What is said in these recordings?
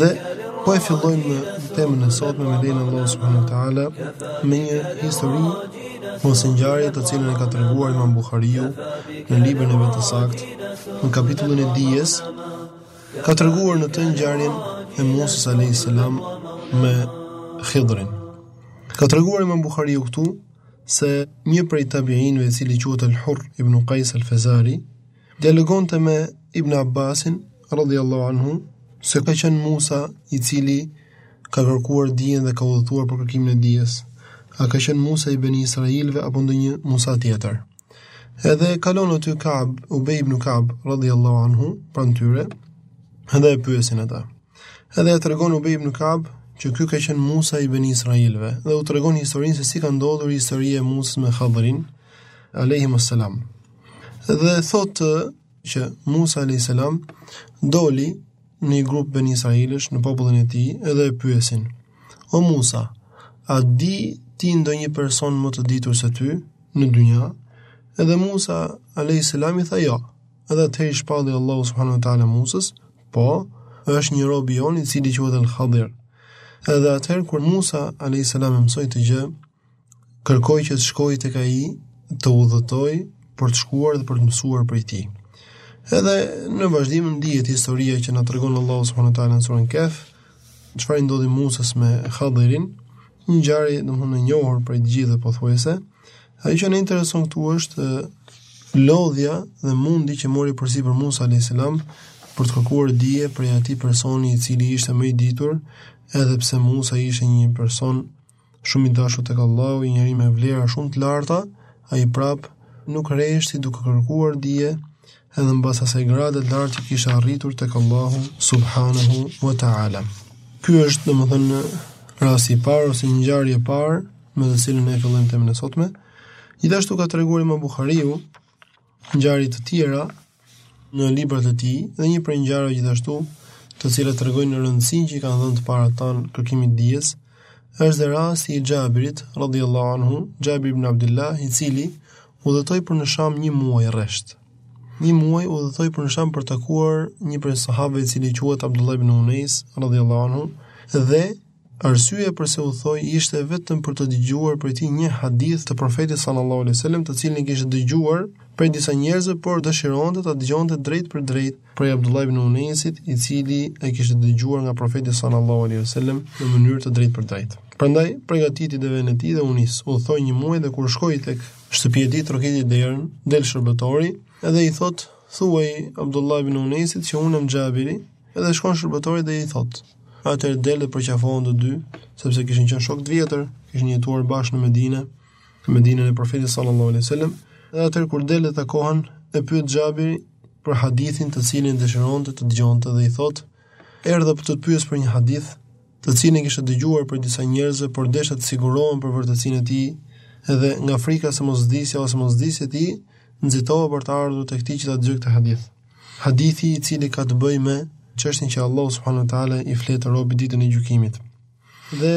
Dhe po e fillojmë me temën e sotme me lejen e Allahut subhanahu ta'ala me një histori ose ngjarje të cilën e ka treguar imam Bukhariu në librin e vet të saktë në kapitullin e dijes ka treguar në të ngjarjen e Musës alejhi selam me Khidrin ka treguar imam Bukhariu këtu se një prej tabiinëve i cili quhet al-Hur ibn Qajs al-Fezari Dialogonte me Ibn Abbasin radhiyallahu anhu se a ka qenë Musa i cili ka kërkuar dijen dhe ka udhëtuar për kërkimin e dijes. A ka qenë Musa i Beni Israilve apo ndonjë Musa tjetër? Edhe kalon aty Ka'b, Ubay ibn Ka'b radhiyallahu anhu pranë tyre dhe e pyesin ata. Edhe e tregon Ubay ibn Ka'b që ky ka qenë Musa i Beni Israilve dhe u tregon historinë se si ka ndodhur historia e Musës me Khadrin alayhi salam. Dhe thotë që Musa a.s. doli në një grup beni israilësh në popullin e tij edhe e pyesin. O Musa, a di ti ndonjë person më të ditur se ty në dynja? Edhe Musa a.s. i tha jo. Edhe atëherë i shpalli Allahu subhanahu ta'ala Musës, po, është një rob i jonë i cili quhet El-Khadir. Edhe atëherë kur Musa a.s. e mësoi këtë gjë, Kërkoi që të shkojë tek ai, të udhëtojë për të shkuar dhe për të mësuar prej tij. Edhe në vazhdim dihet historia që na tregon Allahu subhanahu wa taala në suren Kehf, çfarë i ndodhi Musës me Hadrin, një ngjarje domthonë e njohur për të gjithë pothuajse. Ajo që na intereson këtu është lodhja dhe mundi që mori përsipër Musa alayhis salam për të kërkuar dije prej atij personi i cili ishte më i ditur, edhe pse Musa ishte një person Shumë i dashur tek Allahu, njeri me vlera shumë të larta, ai prap nuk rreshti duke kërkuar dije, edhe mbas asaj grade të lartë që kishte arritur tek Allahu subhanahu wa taala. Ky është domethënë rasti i parë ose një ngjarje e parë me të cilën ne fillojmë temën e sotme. Gjithashtu ka treguar Imam Buhariu ngjarje të tjera në librat e tij dhe një prej ngjarjeve gjithashtu të cilat tregojnë rëndësinë që i kanë dhënë të parët tanë kërkimit të dijes është dhe rasti i Xhabirit radhiyallahu anhu Xhabir ibn Abdullah i cili udhëtoi për në Sham një muaj rresht një muaj udhëtoi për në Sham për të takuar një prej sahabëve i cili quhet Abdullah ibn Unais radhiyallahu anhu dhe Arsyeja përse udhëtoi ishte vetëm për të dëgjuar prej tij një hadith të Profetit sallallahu alejhi ue selam, të cilin e kishte dëgjuar prej disa njerëzve, por dëshironte ta dëgjonte drejtpërdrejt prej Abdullah ibn Unaisit, i cili e kishte dëgjuar nga Profeti sallallahu alejhi ue selam në mënyrë të drejtpërdrejtë. Prandaj, përgatiti devenë e tij dhe u nis, udhëtoi një muaj dhe kur shkoi tek shtëpia e tij, trokiti derën, del shërbëtori dhe i thotë, "Thuaji Abdullah ibn Unaisit që unë jam Xhabiri, Edhe shkon shërbëtori dhe i thotë, atër del dhe përqafohen të dy, sepse kishin qënë shok të vjetër, kishin jetuar bashkë në Medine, në Medinën e profetit sallallahu alai sallam, dhe atër kur del dhe takohen, e pyet Xhabiri për hadithin të cilin dëshironte ta dëgjonte dhe i thotë, erdha për të të pyes për një hadith, të cilin kisha dëgjuar prej disa njerëzve, por desha të sigurohem për vërtetësinë e tij, edhe nga frika se mos vdisja ose mos vdisje ti, nxitova për të ardhur tek ti që ta dëgjoj këtë hadith. Hadithi i cili ka të bëjë me çështjen që Allahu subhanahu wa taala i flet robit ditën e gjykimit. Dhe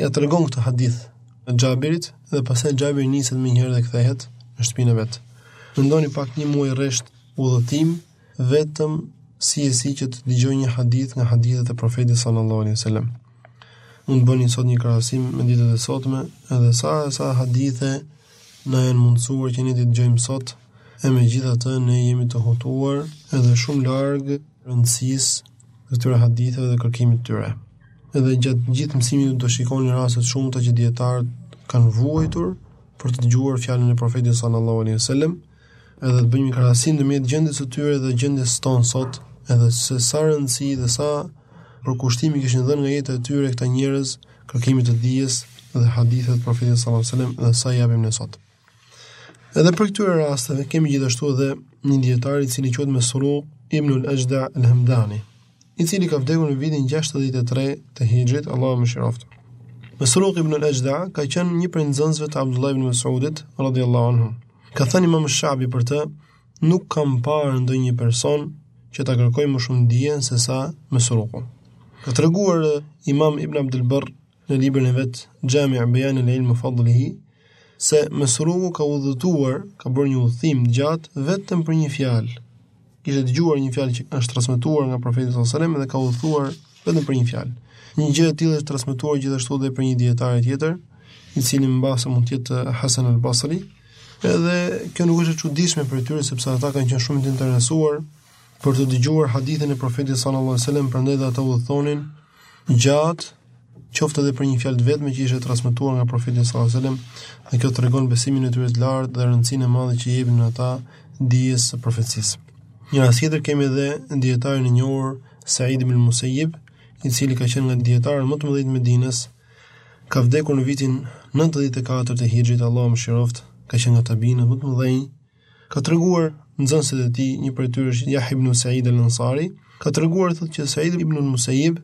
ja tregon këtë hadith Xhabirit dhe pastaj Xhabiri niset menjëherë dhe kthehet në shtëpinë e vet. Mendoni pak një muaj rresht udhëtim vetëm si e si që të dëgjojë një hadith nga hadithet e profetit sallallahu alaihi wasallam. Mund të bëni sot një krahasim me ditët e sotme, edhe sa sa hadithe Na janë mundësuar që ne t'i dëgjojmë sot, e megjithatë ne jemi të hutuar edhe shumë larg rëndësisë së këtyre haditheve dhe kërkimit të tyre. Edhe gjatë gjithë mësimit do shikoni raste të shumta që dijetarët kanë vuajtur për të dëgjuar fjalën e Profetit sallallahu alaihi wasallam, edhe të bëjmë një krahasim ndërmjet gjendjes së tyre dhe gjendjes sonë sot, edhe se sa rëndësi dhe sa përkushtim i kishin dhënë nga jeta e tyre këta njerëz kërkimit të dijes dhe haditheve të profetit sallallahu alajhi wasallam dhe sa i japim ne sot. Edhe prej këtyre rasteve kemi gjithashtu edhe një dijetar i cili quhet Mesruq ibn al-Axhda al-Hamdani. i cili ka vdekur në vitin 63 të Hixhrit, Allahu e mëshiroftë. Mesruq ibn al-Axhda ka qenë një prej nxënësve të Abdullah ibn Mas'udit radhiyallahu anhu. Ka thënë Imam Shabi për të, nuk kam parë ndonjë person që ta kërkojë më shumë dijen se sa Mesruqu. Ka treguar Imam Ibn Abdul Barr në librin e vet Xhami' Bajan al-Ilm wa Fadlihi se Mesruku ka udhëtuar, ka bërë një udhëtim të gjatë vetëm për një fjalë. Kishte dëgjuar një fjalë që është transmetuar nga profeti sallallahu alajhi wasallam dhe ka udhëtuar vetëm për një fjalë. Një gjë e tillë është transmetuar gjithashtu edhe për një dijetar tjetër, i cili mbase mund të jetë Hasan al-Basri. Edhe kjo nuk është e çuditshme prej tyre sepse ata kanë qenë shumë të interesuar Për të dëgjuar hadithin e Profetit sallallahu alajhi wasallam, prandaj dhe ata udhëtonin gjatë qoftë edhe për një fjalë të vetme që ishte transmetuar nga Profeti sallallahu alajhi wasallam, dhe kjo tregon besimin e tyre të lartë dhe rëndësinë e madhe që i jepnin ata dijes së profecisë. Një rast tjetër kemi edhe dijetarin e njohur Said ibn Musayyib, i cili ka qenë nga dijetarët më të mëdhenj të Medinës, ka vdekur në vitin 94 të Hixhrit, Allahu e mëshiroftë, ka qenë nga tabiinët më të mëdhenj Ka treguar nxënësi i tij, një prej tyre është Yahya ibn Sa'id al-Ansari, ka treguar thotë që Sa'id ibn al-Musayyib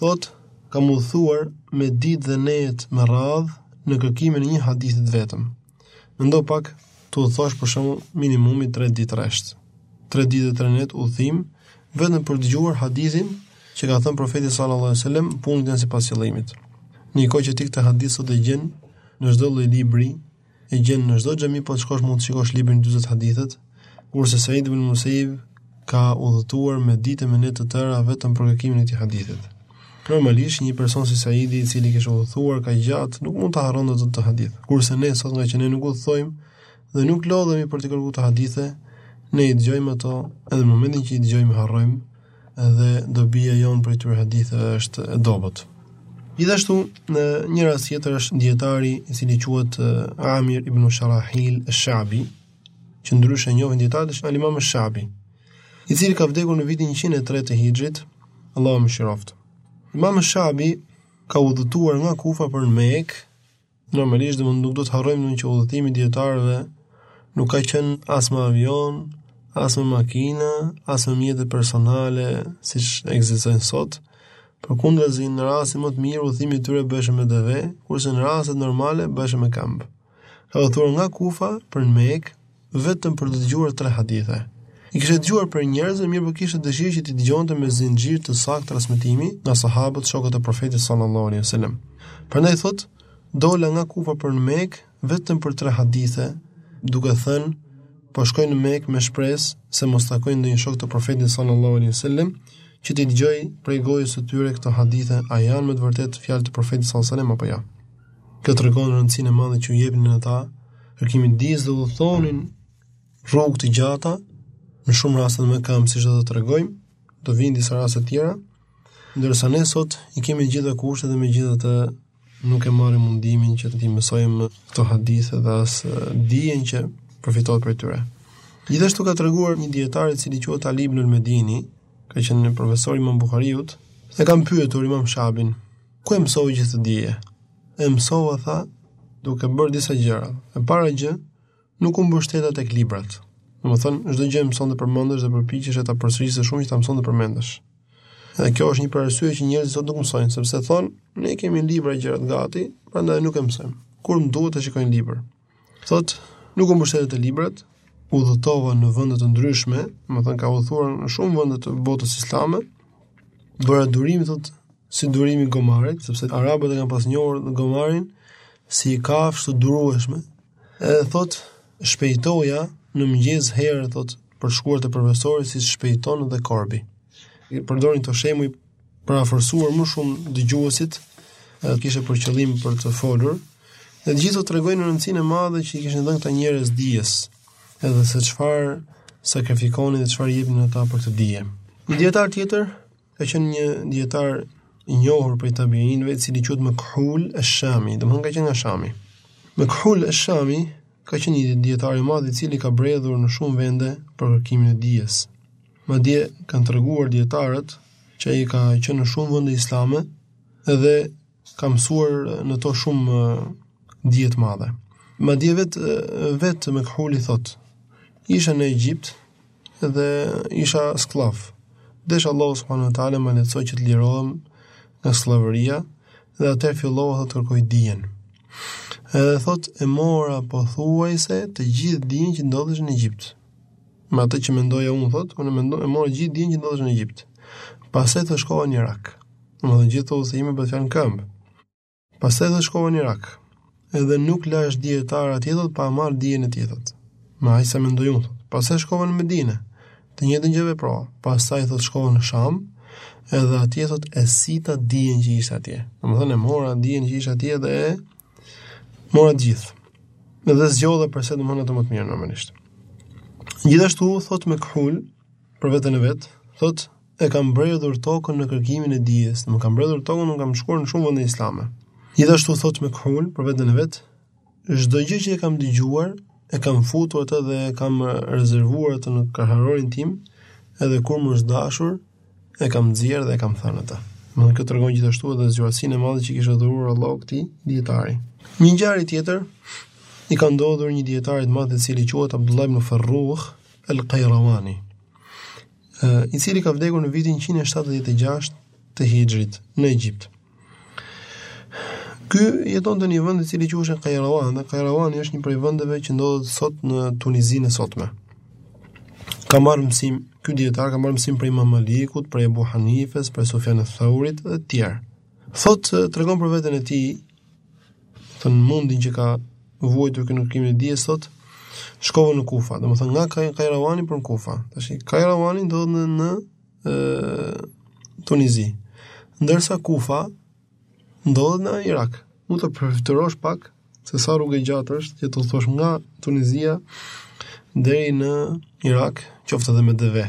thotë kam udhëtuar me ditë dhe net me radhë në kërkimin e një hadithi të vetëm. Mendo pak të udhëtosh për shembull minimumi 3 ditë rresht. 3 ditë e 3 net udhëtim vetëm për të dëgjuar hadithin që ka thënë profeti sallallahu alajhi wasallam punët janë sipas qëllimit. Në kohë që ti këtë hadith sot e gjen në çdo lloj libri e gjen në çdo xhami po të shkosh mund të shikosh librin 40 hadithet, kurse Said ibn Musaib ka udhëtuar me ditë me net të tëra vetëm për kërkimin e këtij hadithi. Normalisht një person si Saidi i cili kishte udhëtuar kaq gjatë nuk mund ta harronte dot atë hadith. Kurse ne sot ngaqë ne nuk udhëtojmë dhe nuk lodhemi për t'i kërkuar këto hadithe, ne i dëgjojmë ato edhe në momentin që i dëgjojmë i harrojmë Dhe dobia jonë prej këtyre haditheve është e dobët. Gjithashtu, në një rast tjetër është dietari i cili quhet Amir ibn Sharahil al-Shabi, që ndryshe e njohin dietarët është Imam al-Shabi, i cili ka vdekur në vitin 103 të Hijrit, Allahu e mëshiroftë. Imam al-Shabi ka udhëtuar nga Kufa për Mekë Normalisht, domethënë nuk duhet të harrojmë domethënë që udhëtimi i dijetarëve nuk ka qenë as me avion, as me makina, as me mjete personale siç ekzistojnë sot, përkundrazi në rastin më të mirë udhëtimi i tyre bëhej me deve, kurse në rastet normale bëhej me kambë. Ka udhëtuar nga Kufa për në Mekë, vetëm për të dëgjuar tre hadithe. I kishte dëgjuar prej njerëzve, mirëpo kishte dëshirë që t'i dëgjonte me zinxhir të saktë transmetimi nga sahabët, shokët e Profetit sallallahu alaihi wasallam. Prandaj thotë, dola nga Kufa për në Mekë vetëm për tre hadithe, duke thënë po shkoj në Mekë me shpresë se mos takoj ndonjë shok të Profetit sallallahu alaihi wasallam që t'i dëgjoj prej gojës së tyre këto hadithe, a janë me të vërtetë fjalë të Profetit sallallahu alaihi wasallam apo jo. Ja. Kjo tregon rëndësinë e madhe që u jepnin ata kërkimit të dijes dhe udhëtonin rrugë të gjata, në shumë raste me këmbë, siç do të tregojmë, do vinë disa raste të tjera, ndërsa ne sot i kemi të gjitha kushtet dhe megjithatë nuk e marrim mundimin që t'i mësojmë këto hadithe dhe as dijen që përfitohet prej tyre. Gjithashtu ka treguar një dietar i cili quhet Ali ibn al-Medini, ka qenë një profesor i Imam Buhariut, e kanë pyetur Imam Shabin, Ku e mësove gjithë këtë dije? E mësova tha, duke bërë disa gjëra. E para gjë, nuk u mbështeta tek librat. Domethënë, çdo gjë e mësonte përmendesh dhe përpiqeshte ta përsëriste shumë që ta mësonte përmendesh. Dhe kjo është një prej arsyeve që njerëzit sot nuk mësojnë, sepse thonë, ne i kemi në libra gjërat gati, prandaj nuk e mësojmë. Kur më duhet e shikoj në libër. Thotë, nuk u mbështeta te librat, udhëtova në vende të ndryshme, domethënë ka udhëtuar në shumë vende të botës islame, bëra durim thotë si durimi i gomarit, sepse arabët e kanë pas njohur gomarin si kafshë të durueshme. Edhe thotë shpejtoja në mëngjes herët thotë për shkuar te profesori si shpejton edhe korbi. I përdorin këto shembuj për t'ia afruar më shumë dëgjuesit atë që kishte për qëllim për të folur, dhe të gjitha tregojnë rëndësinë e madhe që i kishin dhënë këta njerëz dijes, edhe se çfarë sakrifikonin dhe çfarë jepnin ata për këtë dije. Një dijetar tjetër ka qenë një dijetar i njohur prej tabiinëve, i cili quhet Mekhul ash-Shami, domethënë ka qenë nga Shami. Mekhul ash-Shami ka qenë një dijetar i madh i cili ka bredhur në shumë vende për kërkimin e dijes. Madje, kanë treguar dijetarët që ai ka qenë në shumë vende islame dhe ka mësuar në to shumë, dije të madhe. Madje vetë vetë Mekhuli thotë, isha në Egjipt dhe isha skllav. Desh Allahu subhanahu wa taala ma lehtësoi që të lirohem nga skllavëria dhe atëherë fillova thotë të kërkoj dijen. Edhe thotë e mora pothuajse të gjithë dijen që ndodhesh në Egjipt. Me atë që mendoja unë, thotë, unë mendoj e mora gjithë dijen që ndodhesh në Egjipt. Pastaj thotë shkova në Irak. Domethënë gjithë këto udhëtime bëheshin në këmbë. Pastaj thotë shkova në Irak. Edhe nuk lashë dijetar atje thotë pa marrë dijen e tij thotë. Me aq sa mendoj unë, thotë. Pastaj shkova në Medine. Të njëjtën gjë veproi. Pastaj thotë shkova në Sham. Edhe atje thotë e sita dijen që ishte atje. Domethënë mora dijen që ishte atje dhe Mora të gjithë. Edhe zgjodha prej saj domethënë atë më të mirën normalisht. Gjithashtu thotë Mekhuli për veten e vet, thotë e kam bredhur tokën në kërkimin e dijes, domethënë kam bredhur tokën, unë kam shkuar në shumë vende islame. Gjithashtu thotë Mekhuli për veten e vet, çdo gjë që e kam dëgjuar, e kam futur atë dhe e kam rezervuar atë në kraharorin tim, edhe kur më është dashur, E kam nxjerrë dhe e kam thënë atë. Domethënë kjo tregon gjithashtu edhe zgjuarsinë e madhe që i kishte dhuruar Allahu këtij dijetari. Një ngjarje tjetër i ka ndodhur një dijetari të madh i cili quhet Abdullah ibn Farruh al-Qayrawani, i cili ka vdekur në vitin 176 të Hixhrit në Egjipt. Ky jetonte në një vend i cili quhej Kairouan, dhe Kairouani është një prej vendeve që ndodhet sot në Tunizinë e sotme. Ka marrë mësim, ky dijetar ka marrë mësim prej Imam Malikut, prej Abu Hanifes, prej Sufjan al-Thaurit dhe të tjerë. Thotë tregon për veten e tij, thotë mundin që ka vuajtur ky në kërkimin e dijes thotë, shkova në Kufa, domethënë nga Kairouani për në Kufa. Tash Kairouani ndodhet në në Tunizi. Ndërsa Kufa ndodhet në Irak. Mund ta përfytyrosh pak se sa rrugë e gjatë është që të shkosh nga Tunizia deri në Irak, qoftë edhe me deve.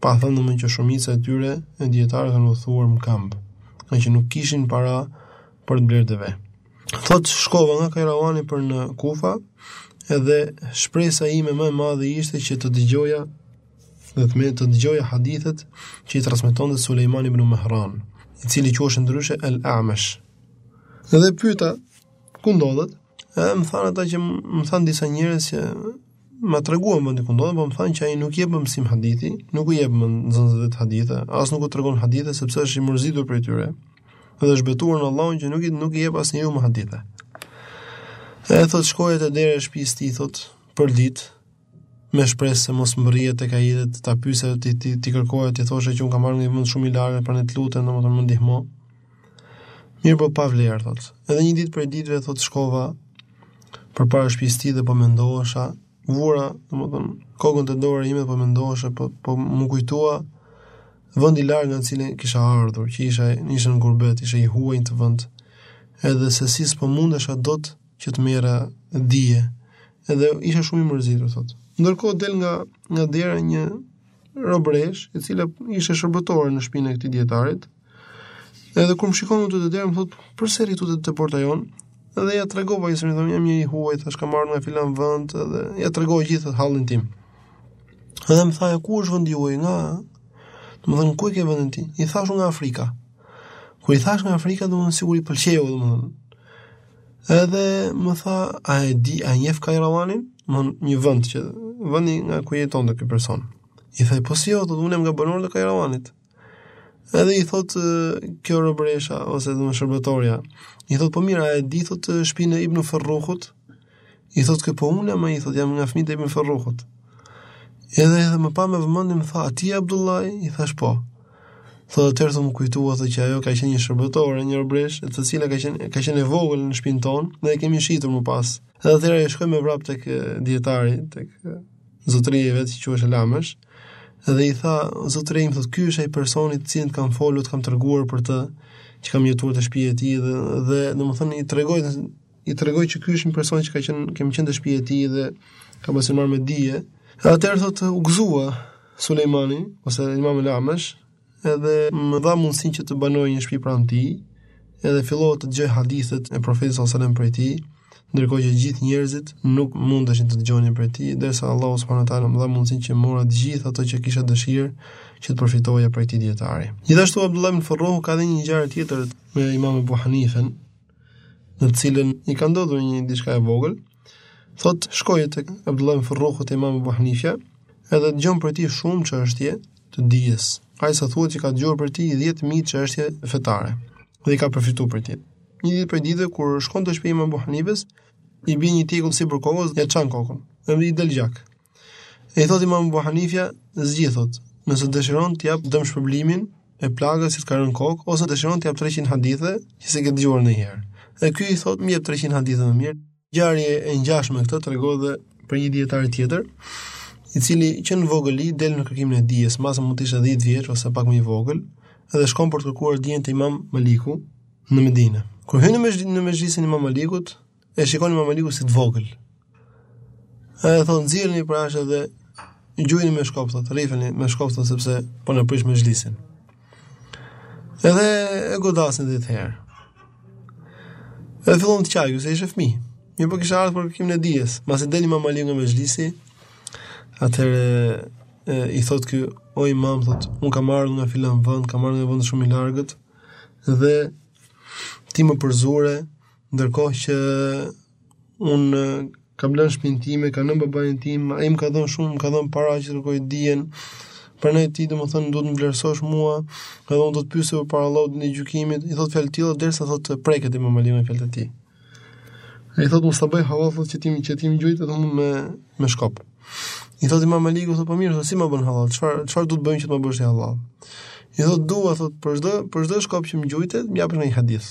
Pa thënë domethënë që shumica e tyre dijetarëve kanë udhëtuar në këmbë, nga që nuk kishin para për të blerë deve. Thot shkova nga Kajravani për në Kufa, edhe shpresa ime më e madhe ishte që të dëgjoja dhe të me të dëgjoja hadithet që i transmetonte Sulejman ibn Mehran, i cili quhej ndryshe El Amesh. Dhe pyeta ku ndodhet? Edhe më thanë ata që më thanë disa njerëz që ma treguan vendin ku ndodhet, po më thanë që ai nuk jep mësim hadithi, nuk u jep më nxënësve të tij hadithe, as nuk u tregon hadithe sepse është i mërzitur prej tyre. Dhe është betuar në Allahun që nuk i nuk i jep asnjërit më hadithe. E thot shkoja te dera e shtëpisë tij thot për ditë Me shpresë se mos mbërrija tek ai dhe të ta pyesja edhe t'i t'i, t'i kërkoja t'i thosha që un kam ardhur nga një vend shumë i largët, prandaj të lutem domethënë më ndihmo. Mirëpo pa vlerë thot. Edhe një ditë prej ditëve thot shkova përpara shtëpisë tij dhe po mendohesha, vura domethënë kokën te dora ime po mendohesha, po po më kujtua vendi i largët nga i cili kisha ardhur, që isha isha në gurbet, isha i huaj në atë vend. Edhe se si s'po mundesha dot që të merrja dije. Edhe isha shumë i mërzitur thotë. Ndërkohë del nga nga dera një robresh, e cila ishte shërbëtore në shpinën e këtij dijetarit. Edhe kur më shikon aty te dera, më thotë, "Përse rri këtu te te porta jon?" Edhe ia tregova, i thashë domethënë, "Jam një i huaj, thash kam ardhur nga filan vend dhe ia tregova gjithë hallin tim." Edhe më tha, "Ku është vendi juaj?" Nga, domethënë, ku e ke vendin ti? I thashë nga Afrika. Kur i thashë nga Afrika, domethënë sikur i pëlqeu, domethënë. Edhe më tha, a e di, a e njef Kajravanin? Domethënë një vënd që, vëndi nga ku jetonte ky person. I thashë, po si jo, thot unë jam nga banorët e Kajravanit. Edhe i thot kjo robresha ose domethënë shërbëtorja. I thot po mirë, a e di thot shpinë e Ibn Ferruhut. I thotë ky po unë më i thotë jam nga fëmijët e Ibn Ferruhut. Edhe edhe më pa me vëmendje më tha, "A ti je Abdullah?" I thash po. Thotë atëherë më kujtua se që ajo ka qenë një shërbëtore, një robresh, e cila ka qenë ka qenë e vogël në shpinë tonë dhe e kemi shitur më pas. Edhe atëherë ajo shkoi me vrap tek dijetari, tek zotëria e vet që quhej El Amesh. Dhe i tha, zotëri im, thotë, ky është ai personi për të cilin kam folur, kam treguar për të, që kam jetuar te shtëpia e tij dhe dhe domethënë i tregoi i tregoj që ky është një person që ka qenë kemi qenë në shtëpinë e tij dhe ka mësuar marr me dije. Atëherë thotë u gëzua Sulejmani ose Imam El-Amesh, edhe më dha mundësinë që të banoj një shtëpi pranë tij, edhe fillova të dëgjoj hadithet e Profetit sallallahu alajhi wasallam prej tij, ndërkohë që gjithë njerëzit nuk mundeshin të dëgjonin prej tij, derisa Allahu subhanahu wa taala më dha mundësinë që mora të gjithë ato që kisha dëshirë që të përfitoja prej tij dietari. Gjithashtu Abdullah ibn Farruh ka dhënë një ngjarje tjetër me Imam Abu Hanifen, në të cilën i ka ndodhur një diçka e vogël, thot shkoi Abdullah ibn Farruhu te Imam Abu Hanifa, edhe dëgjon prej tij shumë çështje të dijes. Aq sa thuhet që ka dëgjuar prej tij 10000 çështje fetare dhe i ka përfituar prej tij. Një ditë prej ditësh kur shkon te shtëpia e Imam Abu Hanifes, i bie një tjegull sipër kokës ia çan kokën. Dhe i del gjak. E i thot imam Abu Hanifja, zgjidh thot, nëse dëshiron të jap dëmshpërblimin e plagës që të ka rënë kokë ose dëshiron të jap 300 hadithe që s'i ke dëgjuar ndonjëherë. Dhe ky i thot, më jep 300 hadithe më mirë. Ngjarje e ngjashme me këtë tregohet për një dietar tjetër, i cili që në vogëli del në kërkimin e dijes, mbase mund të ishte 10 vjeç ose pak më i vogël, dhe shkon për të kërkuar dijen te Imam Maliku në Medinë. Kur hyn në mexhlisin e Imam Malikut, E shikon Imam Maliku si të vogël. E thot nxirreni përjashta edhe gjujeni me shkop thot, rrifeni me shkop thot sepse po na prish mexhlisin. Edhe e godasin dhjetë herë. Edhe fillon të qajë, se ishte fmi. Mirëpo kishte ardhë për kërkimin e dijes. Masi del Imam Maliku nga mexhlisi, atëherë i thot ky, o imam, thot, unë kam ardhë nga filan vënd, kam ardhë nga vënd shumë i largët, dhe ti më përzure, Ndërkohë që unë kam lënë shpinë time, kam lënë babain tim, ai më ka dhënë shumë, më ka dhënë para që të kërkoj dijen. Prandaj ti domethënë duhet të më vlerësosh mua, edhe unë do të pyes përpara Allahut ditën e gjykimit, i thotë fjalë të tilla derisa thotë preket Imam Maliku me fjalët e tij. Ai thotë un s'ta bëj hallall thotë që ti më që ti më gjujte mu me me shkop. I thotë Imam Maliku thotë po mirë, thotë si më bën hallall, çfarë çfarë do të bëjmë që të më bësh ti hallall? I thotë dua thotë për çdo për çdo shkop që më gjujte të, më japësh një hadith.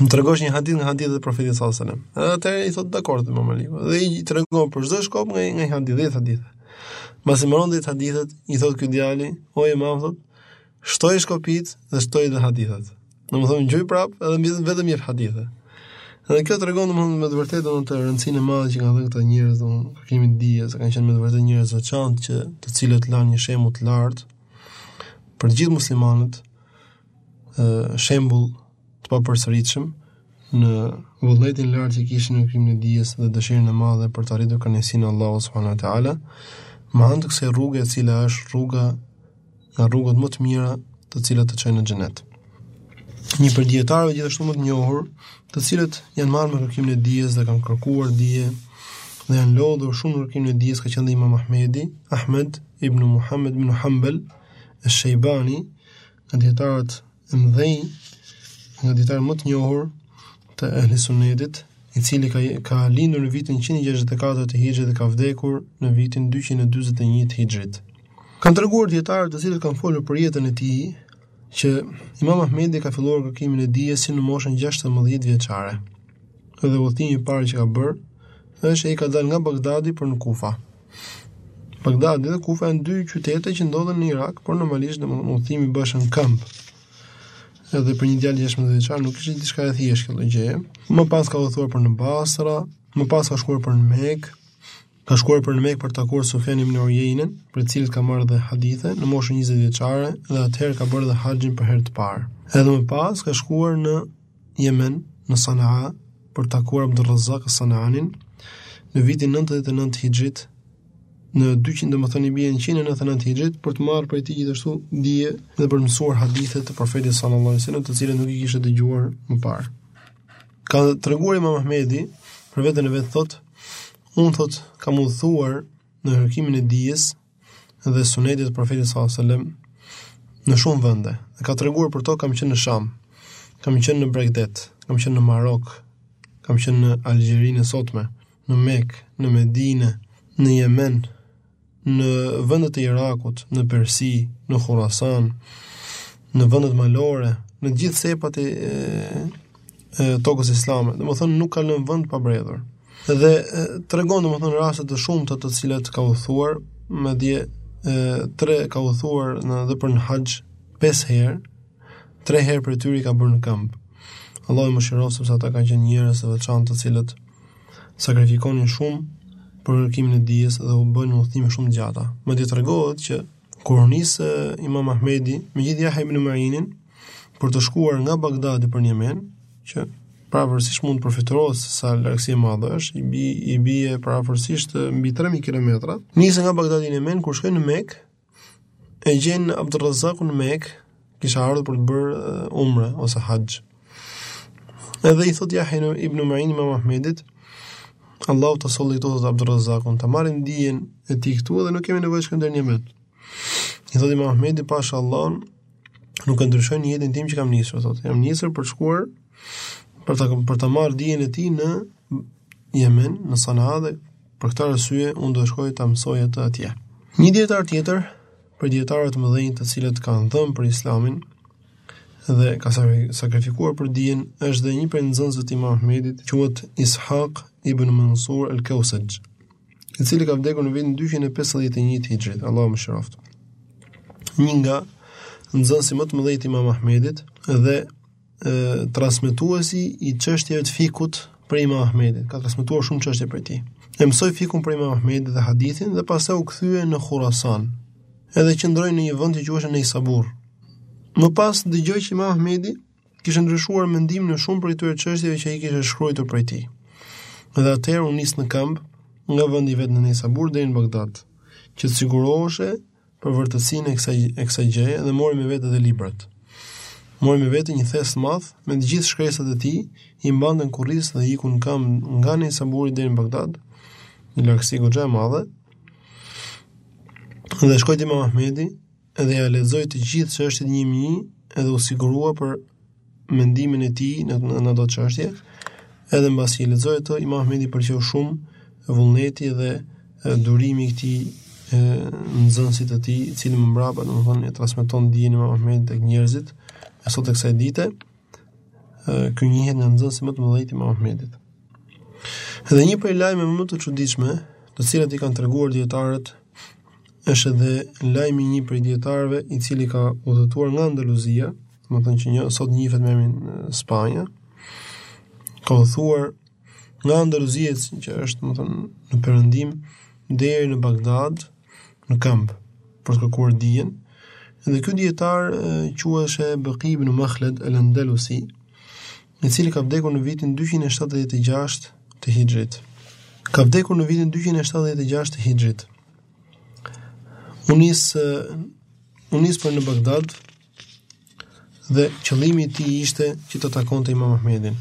Më tregosh një hadith nga hadithet e profetit sallallahu alajhi wasallam. Edhe atëherë i thotë dakord Imam Maliku. Dhe i tregon për çdo shkop nga një hadith, 10 hadithe. Mbasi i mbaron 10 hadithet, i thotë ky djali, o Imam thotë, shtoji shkopinjtë dhe shtoji dhe hadithet. Domethënë më gjuj prap edhe më jep vetëm një hadith. Dhe kjo tregon domethënë me të vërtetë domethënë të rëndësinë e madhe që i kanë dhënë këta njerëz domethënë kërkimit të dijes, kanë qenë me të vërtetë njerëz të veçantë që të cilët lanë një shembull të lartë për gjithë muslimanët. shembull të papërsëritshëm në vullnetin e lartë që kishin në krijimin e dijes dhe dëshirën e madhe për të arritur kënaqësinë e Allahut subhanahu wa taala, me anë të kësaj rruge e cila është rruga nga rrugët më të mira të cilat të çojnë në xhenet. Një prej dietarëve gjithashtu më të njohur, të cilët janë marrë me kërkimin e dijes dhe kanë kërkuar dije dhe janë lodhur shumë në kërkimin e dijes ka qenë Imam Ahmedi, Ahmed ibn Muhammad ibn Hanbal, al-Shaybani, nga dietarët e mëdhenj, nga dietarët më të njohur të Ehli Sunnetit, i cili ka ka lindur në vitin 164 të Hixhrit dhe ka vdekur në vitin 241 të Hixhrit. Kanë treguar dietarët të cilët kanë folur për jetën e tij që Imam Ahmedi ka filluar kërkimin e dijes që në moshën 16 vjeçare. Dhe udhëtimi i parë që ka bërë është ai ka dalë nga Bagdadi për në Kufa. Bagdadi dhe Kufa janë dy qytete që ndodhen në Irak, por normalisht domethënë udhëtimi bëhesh në këmbë. Edhe për një djalë 16 vjeçar nuk ishte diçka e thjeshtë kjo gjë. Më pas ka udhëtuar për në Basra, më pas ka shkuar për në Mekë, ka shkuar për në Mekë për të takuar Sufjan ibn Uyeynin, prej të cilit ka marrë dhe hadithe në moshën 20 vjeçare dhe atëherë ka bërë dhe haxhin për herë të parë. Edhe më pas ka shkuar në Jemen, në Sana'a, për të takuar Abdurrazzaq as-Sanaanin në vitin 99 të Hixhrit, në 200, domethënë i bie në 199 të Hixhrit për të marrë prej tij gjithashtu dije dhe për të mësuar hadithe të profetit sallallahu alajhi wasallam, të cilat nuk i kishte dëgjuar më parë. Ka treguar Imam Ahmedi për veten e vet thotë, unë thotë kam udhëtuar në kërkimin e dijes dhe sunetit të profetit sallallahu alajhi wasallam në shumë vende. Dhe ka treguar për to kam qenë në Sham, kam qenë në Bregdet, kam qenë në Marok, kam qenë në Algjerinë e sotme, në Mekë, në Medinë, në Jemen, në vendet e Irakut, në Persi, në Khurasan, në vendet malore, në gjithë cepat e e tokës islame, domethënë nuk ka lënë vend pa bredhur. Dhe tregon, domethënë, rastet e shumta të cilat ka udhëtuar, madje e, tre ka udhëtuar në, dhe për në haxh, pesë herë, tre herë prej tyre i ka bërë në këmbë. Allahu e mëshiroftë, sepse ata kanë qenë njerëz të veçantë të cilët sakrifikonin shumë për kërkimin e dijes dhe bënin udhëtime shumë të gjata. Madje tregohet që Kur u nis Imam Ahmedi me gjithë Yahya ibn Ma'inin për të shkuar nga Bagdadi për në Jemen, që përafërsisht mund të përfytyrohet se sa largësi e madhe është, i bi i bie përafërsisht mbi 3000 kilometra. Nisen nga Bagdadi në Jemen kur shkojnë në Mekë, e gjejnë Abdurrazzakun në Mekë, kisha ardhur për të bërë uh, umre ose haxh. Edhe i thot Jahja Ibn Ma'in Imam Ahmedit, Allahu ta solli këtu Abdurrazakun, ta marrim dijen e tij këtu edhe nuk kemi nevojë shkojmë deri në Jemen. I thot Imam Ahmedi, pasha Allah, nuk e ndryshoj nijetin tim që kam nisur, thot. Jam nisur për shkuar, për ta, për ta marrë dijen e tij në Jemen, në Sanaa dhe për këtë arsye, unë do shkoj ta mësoj atë atje. Një dijetar tjetër, prej dijetarëve të mëdhenj të cilët kanë dhënë për islamin dhe ka sakrifikuar për dijen është dhe një prej nxënësve të Imam Ahmedit, quhet Ishaq ibn Mansur al-Kausaxh, i cili ka vdekur në vitin 251 të Hixhrit, Allahu e mëshiroftë. Një nga nxënësit më të mëdhenj të Imam Ahmedit dhe transmetuesi i çështjeve të fikhut prej Imam Ahmedit, ka transmetuar shumë çështje prej tij. E mësoi fikhun prej Imam Ahmedit dhe hadithin dhe pastaj u kthye në Khurasan. Edhe qëndroi në një vend që quhej Neisabur. Më pas dëgjoi që Imam Ahmedi kishte ndryshuar mendimin në shumë prej atyre çështjeve që ai kishte shkruar prej tij. Dhe atëherë u nis në këmbë nga vendi vet në Neisabur deri në Bagdad, që të siguroheshte për vërtetësinë e kësaj e kësaj gjëje dhe mori me vete dhe librat. Mori me vete një thes të madh me të gjithë shkresat e tij, i mbante në kurriz dhe iku në këmbë nga Neisaburi deri në Bagdad, një largësi goxha e madhe. Dhe shkoi te Imam Ahmedi dhe ia lexoi të gjithë çështjet një me një edhe u sigurua për mendimin e tij në në ato çështje, edhe mbasi i lexoi ato, Imam Ahmedit i pëlqeu shumë vullneti dhe durimi i këtij nxënësit të tij, i cili më mbrapa, domethënë, e transmeton dijen e Imam Ahmedit tek njerëzit e sot e kësaj dite, ky njihet nga nxënësit më të mëdhenj të Imam Ahmedit. Dhe një prej lajmeve më të çuditshme, të cilat i kanë treguar dijetarët, është edhe lajmi i një prej dijetarëve, i cili ka udhëtuar nga Andaluzia, Domethënë që sot njihet me emrin Spanja. Ka udhëtuar nga Andaluzia që është, domethënë, në perëndim deri në Bagdad në këmbë për të kërkuar dijen. Dhe ky dijetar quheshte Baqi ibn Makhlad al-Andalusi, i cili ka vdekur në vitin 276 të Hixhrit. Ka vdekur në vitin 276 të Hixhrit. U nis, u nis për në Bagdad Dhe qëllimi i tij ishte që të takonte Imam Ahmedin.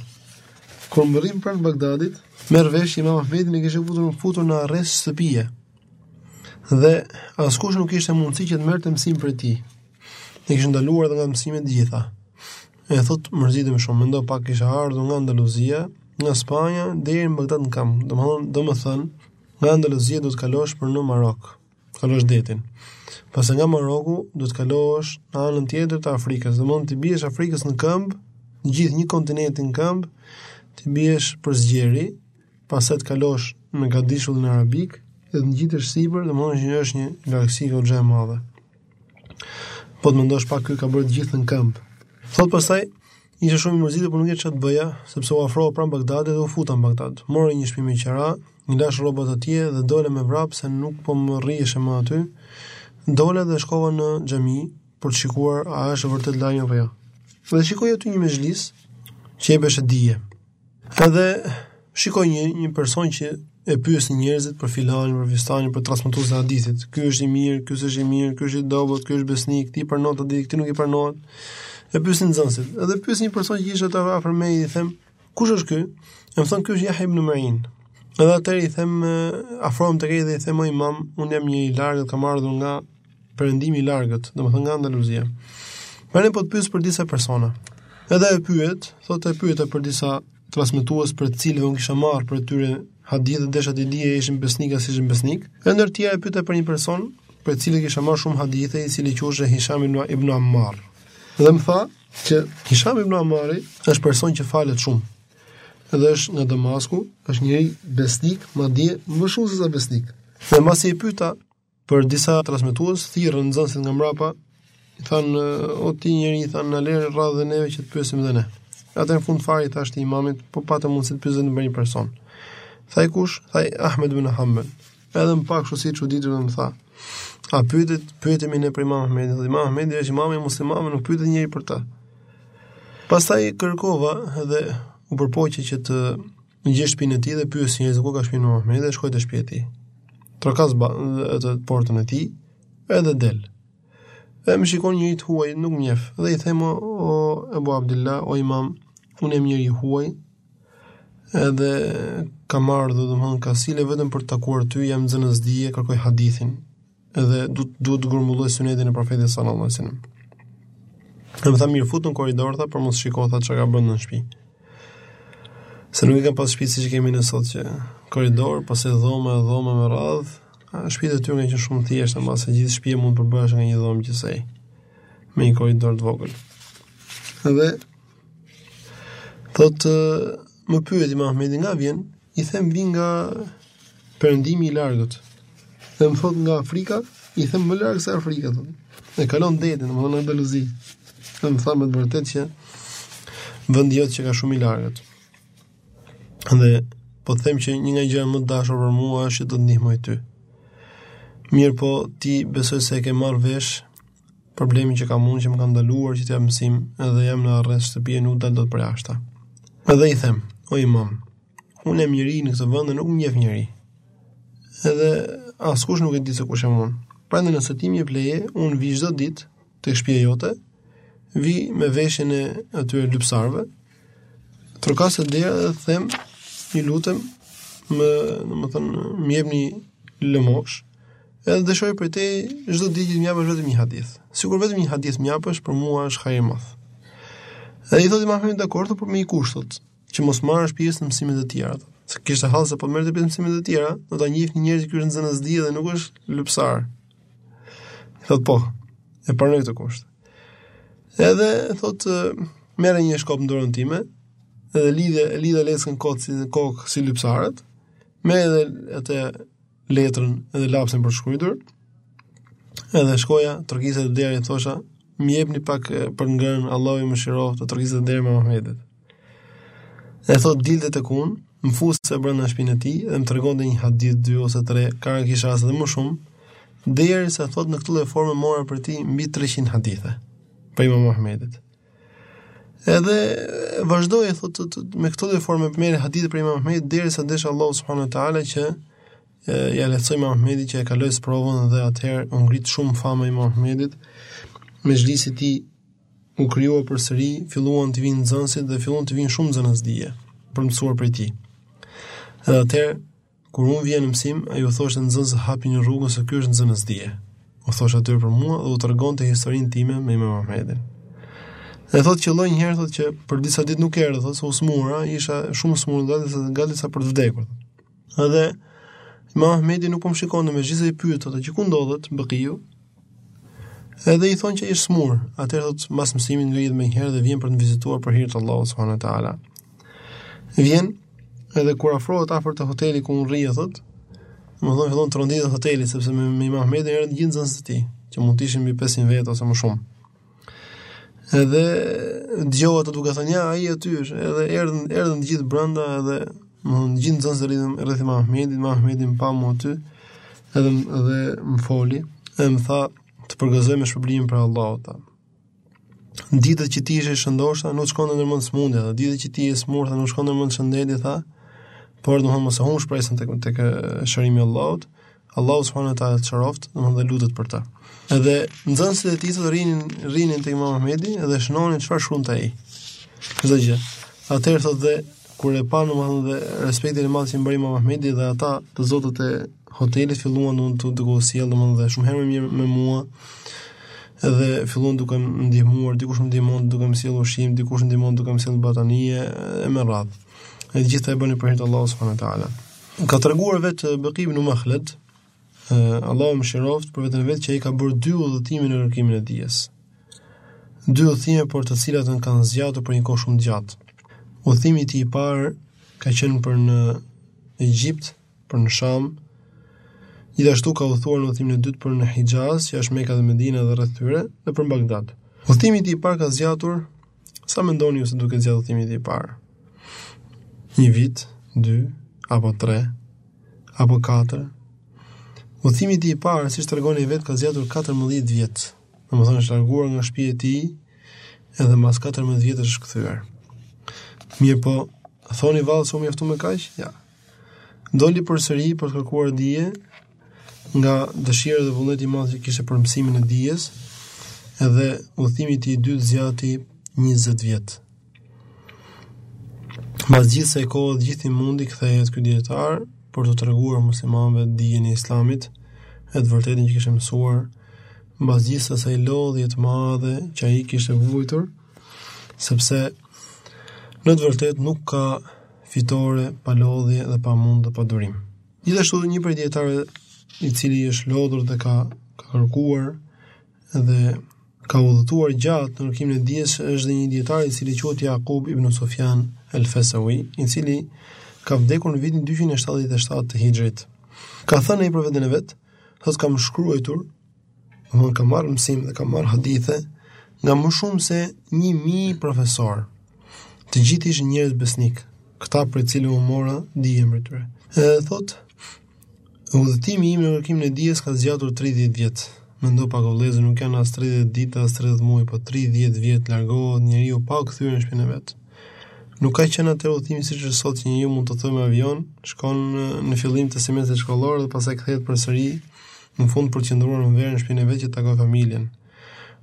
Kur mbërrin pranë Bagdadit, merr vesh që Imam Ahmedin e kishte futur në futur në arrest shtëpie. Dhe askush nuk kishte mundësi që të merrte mësim prej tij. E kishte ndaluar edhe nga mësimet të gjitha. E thot mërzitem shumë, mendo pak kishte ardhur nga Andaluzia, nga Spanja deri në Bagdad në kam. Domthon, domethën, nga Andaluzia do të kalosh për në Marok. të kalosh detin. Pastaj nga Maroku duhet të kalosh në anën tjetër të Afrikës, domethënë t'i biesh Afrikës në këmbë, të gjithë një kontinentin në këmbë, t'i biesh për së gjeri, pastaj të kalosh në Gadishullin Arabik dhe të ngjitesh sipër, domethënë është një galaksi goxhë e madhe. Po të mendosh pak ky e ka bërë të gjithën në këmbë. Thotë pastaj Isha shumë i mërzitur, por nuk dija çfarë të bëja, sepse u afrova pranë Bagdadit dhe u futa në Bagdad. Mora një shtëpi me qera, i lashë rrobat atje dhe dola me vrap se nuk po më rriheshe më aty. Dola dhe shkova në xhami për të shikuar a është vërtetë lajmi apo jo. Dhe shikoj aty një mexhlis që jepeshe dije. Edhe shikoj një një person që e pyesin njerëzit për filanin, për fistanin, për transmetuesin e hadithit. Ky është i mirë, ky është i mirë, ky është i dobët, ky është besnik, këtij i pranohet hadithi, këtij nuk i pranohet. E pyesin nxënësit. Edhe pyes një person që ishte afër meje i them, kush është ky? E më thonë ky është Jahja ibn Main. Edhe atëherë i them afrohem tek ai dhe i them o imam, unë jam një i largët, kam ardhur nga Perëndimi i largët, domethënë nga Andaluzia. Prandaj po të pyes për disa persona. Edhe e pyet, thotë e pyeta për disa transmetues prej të cilëve unë kisha marrë prej tyre hadithe dhe desha të dija ishin besnikë a s'ishin besnikë. Edhe ndër tjera e pyeta për një person për të cilin kisha marrë shumë hadithe, i cili quhej Hisham ibn Ammar. Dhe më tha që Hisham ibn Ammar është person që falet shumë. Edhe është në Damasku, është njeri besnik, madje më shumë se sa besnik. Dhe mbasi e pyeta Për disa transmetues thirrën nxënësit nga mbrapa, i thanë o ti njeri i thanë na lëre radhën edhe neve që të pyesim dhe ne. Atëherë në fund fare i thashë këtij imamit, po pate mundësi të të pyes edhe për një person. Tha kush? Thashë Ahmed ibn Hanbal. Edhe më pa kështu si i çuditur dhe më tha, a pyetet pyetemi ne për Imam Ahmedin, dhe Imam Ahmedi është imam i muslimanëve, nuk pyetet njeri për të. Pastaj kërkova dhe u përpoqja që të Të gjej shpinë e tij dhe pyes njerëzit ku e ka shpinë imam Ahmedi dhe shkoj te shpia e tij. Trokas te portën e tij edhe del. Dhe më shikon njeri të huaj, nuk më njeh, dhe i them, o Ebu Abdillah, o imam, unë jam njeri i huaj, edhe kam ardhur domethënë kastile vetëm për të të takuar ty, jam nxënës dije, kërkoj hadithin. Edhe dua të grumbulloj sunetin e profetit sallallahu alajhi wasallam. Dhe më tha mirë futu në korridor tha por mos shiko tha çka ka brenda në shpi. Se nuk i kanë pas shpitë siç i kemi ne sot që korridor, pastaj dhoma, dhoma me radhë, shpitë e tyre kanë qenë shumë të thjeshta, mbase gjithë shtëpia mund të përbëhesh nga një dhomë gjithsej me një korridor të vogël. Dhe Thotë më pyeti Imam Ahmedi nga vjen, i them vij nga perëndimi i largët, dhe më thotë nga Afrika, i them më larg se Afrika, e kalon detin, domethënë në Andaluzi, dhe më tha me të vërtetë që vendi jot qenka shumë i largët, dhe po të them që një nga gjërat më të dashura për mua është që të ndihmoj ty, mirëpo ti besoj se e ke marrë vesh Problemi që kam unë që më kanë ndaluar që të jap mësim, edhe jam në arrest shtëpie nuk dal dot përjashta. Edhe i them, o imam, unë jam i ri në këtë vend dhe nuk më njeh njeri. Edhe askush nuk e di se kush jam unë. Prandaj nëse ti më jep leje, unë vi çdo ditë tek shtëpia jote, vi me veshjen e atyre lypsarëve, Trokas te dera dhe them, ju lutem, më, domethënë, më jepni lëmoshë, edhe dëshiroj prej teje, çdo ditë që më japësh vetëm një hadith. Sikur vetëm një hadith më japësh, për mua është hajr i madh. Dhe i thot Imam Ahmedi dakord thot, por me një kusht thot, që mos marrësh pjesë në mësimet e tjera. Se kishte hall se po merrte pjesë në mësimet e tjera, do ta njifnin njerëzit që ky është nxënës dije dhe nuk është lypsar. Thot po, e pranoj këtë kusht. Edhe thot merrja një shkop në dorën time, edhe lidhja lidhja leckën kot si në kokë si lypsarët, merrja edhe atë letrën edhe lapsin për shkruajtur. Edhe shkoja trokisja te dera e thosha, më jepni pak për ngrënë, Allahu ju mëshiroftë, trokisja te dera e Imam Ahmedit. Ai thotë dilte tek unë, më fuste brenda në shpinë e tij dhe më tregonte një hadith, dy ose tre, ka edhe kish raste edhe më shumë, derisa thotë në këtë lloj forme mora prej tij mbi 300 hadithe prej Imam Ahmedit. Edhe vazhdoi thotë të, me këtë lloj forme të merrte hadithe prej Imam Ahmedit derisa desh Allahu subhanahu wa taala që e, ia lehtësoi Imam Ahmedit që e kaloi sprovën dhe atëherë u ngrit shumë fama e Imam Ahmedit, mexhlisi i tij U krijua përsëri, filluan të vijnë nxënësit dhe filluan të vijnë shumë nxënës dije për mësuar prej tij. Edhe atëherë, kur unë vija në mësim, ai u thoshte nxënësve hapini rrugën se ky është nxënës dije. U thoshte atyre për mua dhe u tregonte historinë time me Imam Ahmedin. Dhe thotë qëlloi një herë thotë që për disa ditë nuk erdhi, thotë se u smura, isha shumë smur gati sa për të vdekur. Edhe Imam Ahmedi nuk po më shikon, në mexhlis dhe i pyet ata që ku ndodhet Bëkiu. Edhe i thon që është smur, atëherë thot mbas mësimit ngrihet menjëherë dhe vjen për më vizituar për hir të Allahut subhanahu wa taala. Vjen edhe kur afrohet afër te hoteli ku unë rrija thot, më thon fillon tronditet hoteli sepse me, me Imam Ahmedin erdhën gjithë nxënësit e tij, që mund të ishin mbi 500 vetë ose më shumë. Edhe dëgjova ata duke thënë, ja, ai aty është. Edhe erdhën, erdhën të gjithë brenda edhe me gjithë nxënësit rreth Imam Ahmedit, Imam Ahmedi pa mua aty. Edhe edhe më foli, edhe më tha të përgëzoj me shpërblimin prej Allahut. Tha. Ditët që ti i ke shëndoshta, nuk t'shkon në mend smundja, dhe ditët që ti i ke smurta, nuk t'shkon në mend shëndeti, tha. Por domethënë mos e humb shpresën tek tek shërimi i Allahut. Allahu subhanahu wa taala të shëroft, domthonë dhe lutet për ty. Edhe nxënësit e tij që rrinin rrinin te Imam Ahmedi dhe shënonin çfarë shkruante ai. Çdo gjë. Atëherë thotë dhe kur e panë domthonë dhe respektin e madh që m'bëri Imam Ahmedi dhe ata të zotët e hotelit filluan domthonë duke u sjell domthonë dhe shumë herë më mirë me mua. Edhe filluan duke më ndihmuar, dikush më ndihmonte duke më sjellë ushqim, dikush më ndihmonte duke më sjellë batanije e me radhë. Edhe gjithë e bënin për hir të Allahut subhanahu wa taala. Ka treguar vetë Beki ibnu Mahled, Allahu e mëshiroftë, për veten e vet që ai ka bërë dy udhëtime në kërkimin e dijes. Dy udhëtime për të cilat kanë zgjatë për një kohë shumë të gjatë. Udhëtimi i tij i parë ka qenë për në Egjipt, për në Sham, gjithashtu ka udhëtuar në udhëtimin e dytë për në Hixhaz, që është Meka dhe Medina dhe rreth tyre, dhe për në Bagdad. Udhëtimi i parë ka zgjatur Sa mendoni ju se ka zgjatur udhëtimi i tij i parë? Një vit, dy, apo tre, apo katër? Udhëtimi i tij i parë, siç tregon ai vetë, ka zgjatur 14 vjet. Domethënë është larguar nga shtëpia e tij edhe mbas 14 vjetësh është kthyer. Mirpo, thoni vallë se u mjaftu me kaq? Jo. Doli përsëri për të kërkuar dije nga dëshira dhe vullneti i madh që kishte për mësimin e dijes, edhe udhëtimi i tij i dytë zgjati 20 vjet. Mbas gjithë kësaj kohe, gjithë atij mundi kthehet ky dijetar për të treguar muslimanëve dijen e Islamit, e të vërtetën që kishte mësuar, mbas gjithë asaj lodhje të madhe që ai kishte vuajtur, sepse në të vërtetë nuk ka fitore, pa lodhje dhe pa mund dhe pa durim. Gjithashtu një prej dijetarëve i cili është lodhur dhe ka ka kërkuar dhe ka udhëtuar gjatë në kërkimin e dijes është dhe një dijetar i cili quhet Jakub ibnu Sufjan el Fesaui, i cili ka vdekur në vitin 277 të hixhrit. Ka thënë ai për veten e vet, thotë kam shkruajtur kam marrë mësim dhe kam marrë hadithe nga më shumë se 1000 profesorë. Të gjithë ishin njerëz besnikë, këta prej të cilëve unë mora dije prej tyre. Edhe thotë, udhëtimi im në kërkimin e dijes ka zgjatur 30 vjet. Mendo pak o vëllezër, nuk janë as 30 ditë, as 30 muaj, po 30 vjet largohet njeriu pa u kthyer në shpinën e vet. Nuk ka qenë atëherë udhëtimi siç është sot që njeriu mund të udhëtojë me avion, shkon në fillim të semestrit shkollor dhe pastaj kthehet përsëri Në fund për të qëndruar në verë në shpinë e vet që të takojë familjen.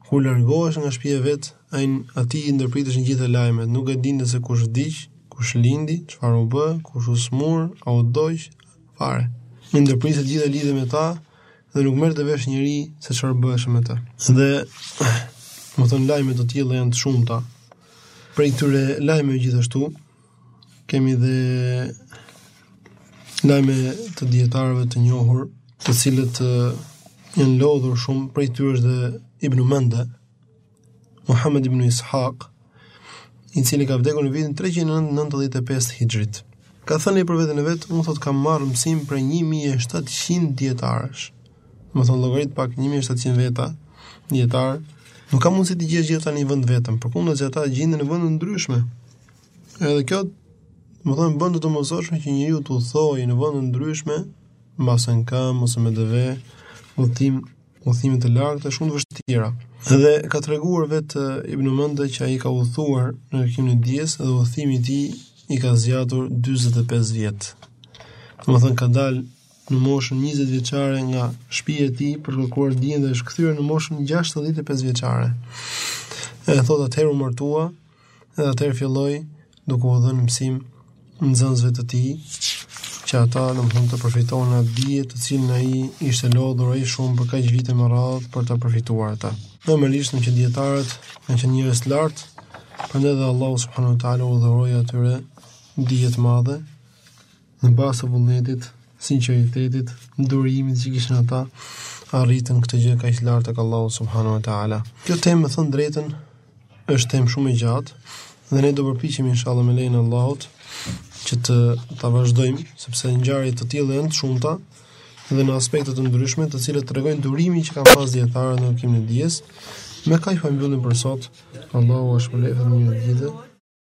Kur largohesh nga shpia e vet, ai atij i ndërpriteshin gjitha lajmet, nuk e dinte se kush vdiq, kush lindi, çfarë u bë, kush u smur, a u doq, fare. I ndërpriste të gjitha lidhjet me ta dhe nuk merrte vesh njeri se çfarë bëheshe me të. Domethon lajme të tilla janë të shumta. Prej këtyre lajmeve gjithashtu, Kemi dhe lajme të dijetarëve të njohur, të cilët janë lodhur shumë, prej tyre është dhe Ibnu Mende, Muhammed ibn Ishaq, i cili ka vdekur në vitin 395 Hijrit. Ka thënë për veten e vet, unë thotë kam marrë mësim prej 1700 dijetarësh. Domethënë llogarit pak 1700 veta dijetarë, nuk ka mundësi të gjesh gjithë ata në një vend vetëm, përkundrazi ata gjenden në vende të ndryshme. Edhe kjo, domethënë, bën të domosdoshme që njeriu të udhëtojë në vende të ndryshme, mbase në këmbë, ose me deve, udhëtim, udhëtime të largëta, shumë të vështira. Edhe ka treguar vetë eh, Ibnu Mende që ai ka udhëtuar në kërkimin e dijes, edhe udhëtimi i tij ka zgjatur dyzet e pesë vjet. Domethënë, ka dalë në moshën 20 vjeçare nga shpia e tij për të kërkuar dijen dhe është kthyer në moshën 65 vjeçare. E thotë atëherë u martua, Dhe atëherë filloi duke u dhënë mësim nxënësve të tij që ata domethënë të përfitonin atë dije të cilën ai ishte lodhur ai shumë për kaq vite me radhë për ta përfituar atë. Normalisht që dijetarët kanë qenë njerëz të lartë, prandaj dhe Allahu subhanahu wa taala u dhuroi atyre dije të madhe, Në bazë të vullnetit, sinqeritetit, durimit që kishin ata, arritën këtë gjë kaq lart tek Allahu subhanahu wa taala. Kjo temë, me thënë të drejtën, është temë shumë e gjatë dhe ne do përpiqemi inshallah me lejen e Allahut që të ta vazhdojmë, sepse ngjarje të tilla janë të shumta dhe në aspekte të ndryshme, të cilat tregojnë durimin që kanë pas dijetarët në kërkimin e dijes. Me kaq po mbyllim për sot. Allahu ju shpërbleftë të gjithë.